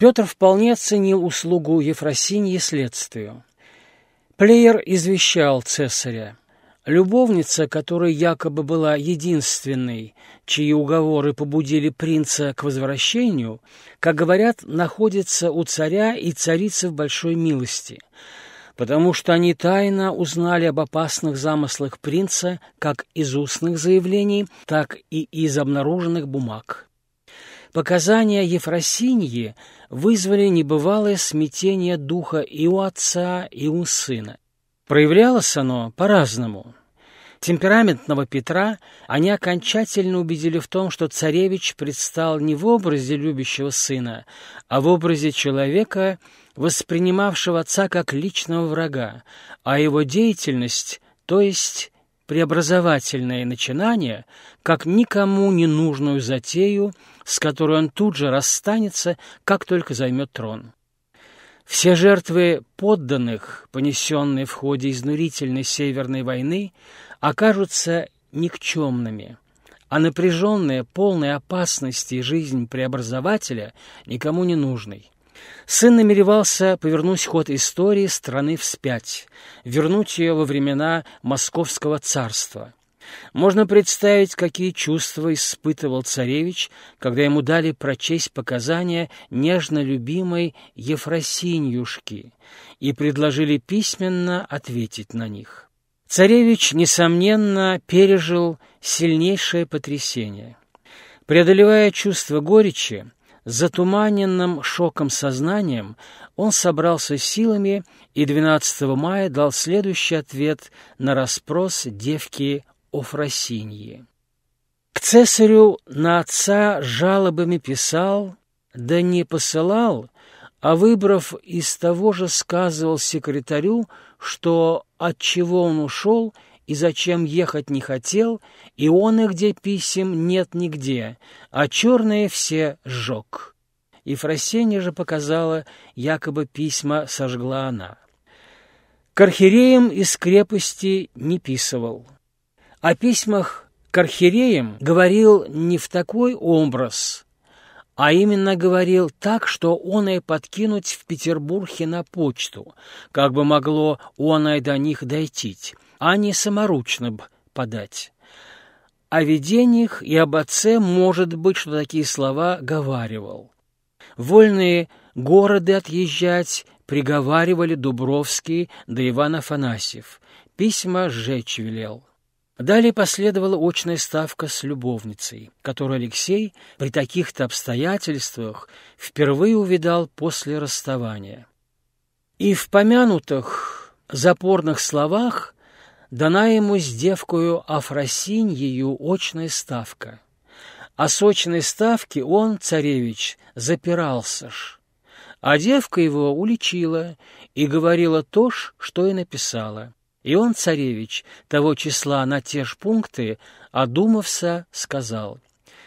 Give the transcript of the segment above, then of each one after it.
Петр вполне оценил услугу Ефросиньи следствию. Плеер извещал цесаря. Любовница, которая якобы была единственной, чьи уговоры побудили принца к возвращению, как говорят, находится у царя и царицы в большой милости, потому что они тайно узнали об опасных замыслах принца как из устных заявлений, так и из обнаруженных бумаг. Показания Ефросиньи вызвали небывалое смятение духа и у отца, и у сына. Проявлялось оно по-разному. Темпераментного Петра они окончательно убедили в том, что царевич предстал не в образе любящего сына, а в образе человека, воспринимавшего отца как личного врага, а его деятельность, то есть преобразовательное начинание, как никому не нужную затею, с которой он тут же расстанется, как только займет трон. Все жертвы подданных, понесенные в ходе изнурительной Северной войны, окажутся никчемными, а напряженная, полная опасности жизнь преобразователя никому не нужной. Сын намеревался повернуть ход истории страны вспять, вернуть ее во времена Московского царства – можно представить, какие чувства испытывал царевич, когда ему дали прочесть показания нежно любимой Ефросиньюшки и предложили письменно ответить на них. Царевич, несомненно, пережил сильнейшее потрясение. Преодолевая чувство горечи, затуманенным шоком сознанием, он собрался силами и 12 мая дал следующий ответ на расспрос девки о Фросинье. К цесарю на отца жалобами писал, да не посылал, а, выбрав из того же, сказывал секретарю, что от чего он ушел и зачем ехать не хотел, и он и где писем нет нигде, а черные все сжег. И Фросинья же показала, якобы письма сожгла она. К архиереям из крепости не писывал. О письмах к архиереям говорил не в такой образ, а именно говорил так, что он и подкинуть в Петербурге на почту, как бы могло он и до них дойти, а не саморучно б подать. О видениях и об отце, может быть, что такие слова говаривал. Вольные города отъезжать приговаривали Дубровский да Иван Афанасьев. Письма сжечь велел. Далее последовала очная ставка с любовницей, которую Алексей при таких-то обстоятельствах впервые увидал после расставания. И в помянутых запорных словах дана ему с девкою Афросиньею очная ставка. А с очной ставки он, царевич, запирался ж, а девка его уличила и говорила то ж, что и написала. И он, царевич, того числа на те ж пункты, одумався, сказал.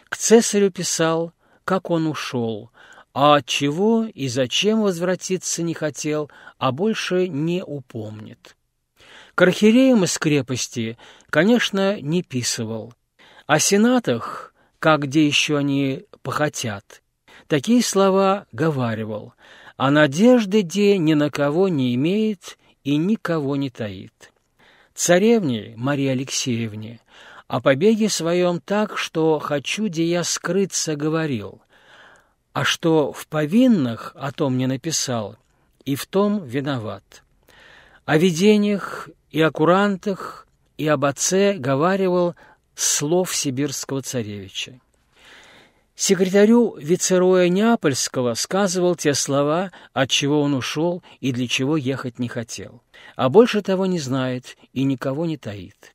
К цесарю писал, как он ушел, а от чего и зачем возвратиться не хотел, а больше не упомнит. К архиереям из крепости, конечно, не писывал. О сенатах, как где еще они похотят, такие слова говаривал, а надежды где ни на кого не имеет и никого не таит. Царевне Марии Алексеевне о побеге своем так, что хочу, где я скрыться, говорил, а что в повинных о том не написал, и в том виноват. О видениях и о курантах и об отце говаривал слов сибирского царевича. Секретарю вицероя Неапольского сказывал те слова, от чего он ушел и для чего ехать не хотел. А больше того не знает и никого не таит.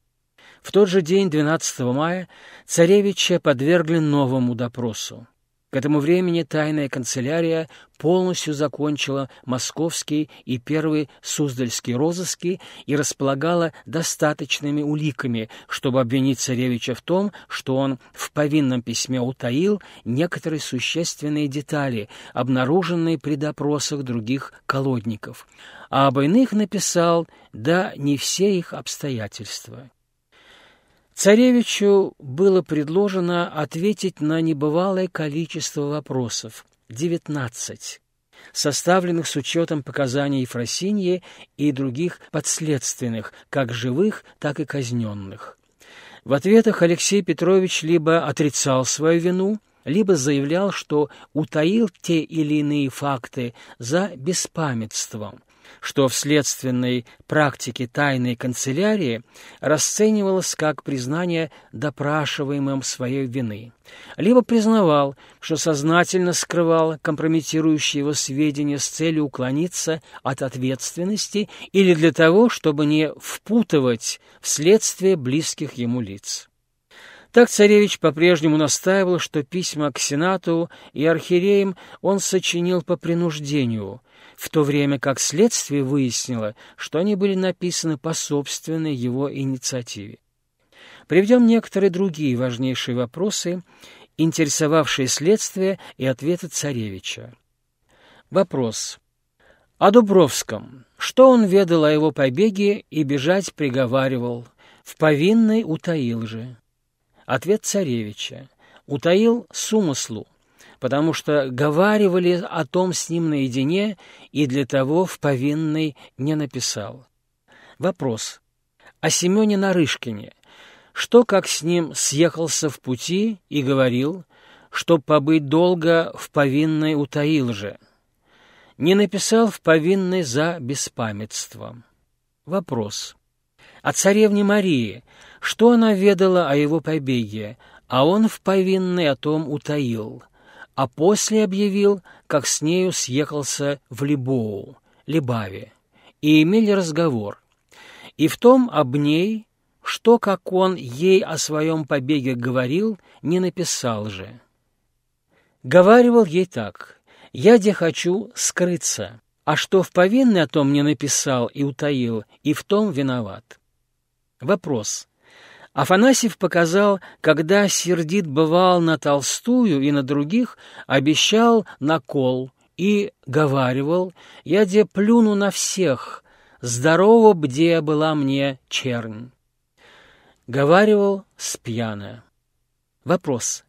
В тот же день, 12 мая, царевича подвергли новому допросу. К этому времени тайная канцелярия полностью закончила московские и первые суздальские розыски и располагала достаточными уликами, чтобы обвинить царевича в том, что он в повинном письме утаил некоторые существенные детали, обнаруженные при допросах других колодников, а об иных написал, да не все их обстоятельства. Царевичу было предложено ответить на небывалое количество вопросов — девятнадцать, составленных с учетом показаний Ефросиньи и других подследственных, как живых, так и казненных. В ответах Алексей Петрович либо отрицал свою вину, либо заявлял, что утаил те или иные факты за беспамятством, что в следственной практике тайной канцелярии расценивалось как признание допрашиваемым своей вины, либо признавал, что сознательно скрывал компрометирующие его сведения с целью уклониться от ответственности или для того, чтобы не впутывать в следствие близких ему лиц. Так царевич по-прежнему настаивал, что письма к сенату и архиереям он сочинил по принуждению, в то время как следствие выяснило, что они были написаны по собственной его инициативе. Приведем некоторые другие важнейшие вопросы, интересовавшие следствие и ответы царевича. Вопрос. О Дубровском. Что он ведал о его побеге и бежать приговаривал? В повинной утаил же. Ответ царевича. Утаил с умыслу, потому что говаривали о том с ним наедине и для того в повинной не написал. Вопрос. О Семене Нарышкине. Что, как с ним съехался в пути и говорил, чтоб побыть долго в повинной утаил же? Не написал в повинной за беспамятством. Вопрос. О царевне Марии. Что она ведала о его побеге, а он в повинной о том утаил — а после объявил, как с нею съехался в Либоу, Либаве, и имели разговор. И в том об ней, что, как он ей о своем побеге говорил, не написал же. Говаривал ей так, «Я где хочу скрыться, а что в повинной о том не написал и утаил, и в том виноват». Вопрос. Афанасьев показал, когда сердит бывал на Толстую и на других, обещал накол и говаривал, «Я де плюну на всех, здорово бде была мне чернь». Говаривал спьяно. Вопрос.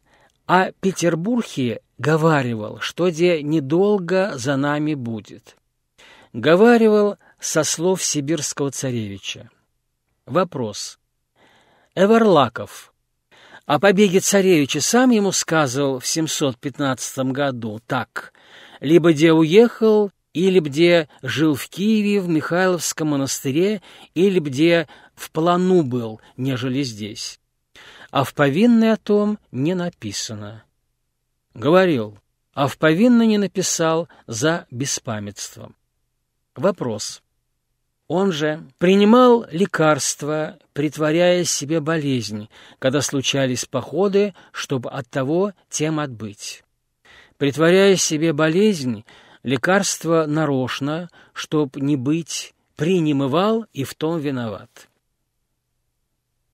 А Петербурге говаривал, что де недолго за нами будет. Говаривал со слов сибирского царевича. Вопрос. Эверлаков. О побеге царевича сам ему сказывал в 715 году так. Либо где уехал, или где жил в Киеве, в Михайловском монастыре, или где в плану был, нежели здесь. А в повинной о том не написано. Говорил, а в повинной не написал за беспамятством. Вопрос. Он же принимал лекарства, притворяя себе болезнь, когда случались походы, чтобы от того тем отбыть. Притворяя себе болезнь, лекарство нарочно, чтоб не быть, принимывал и в том виноват.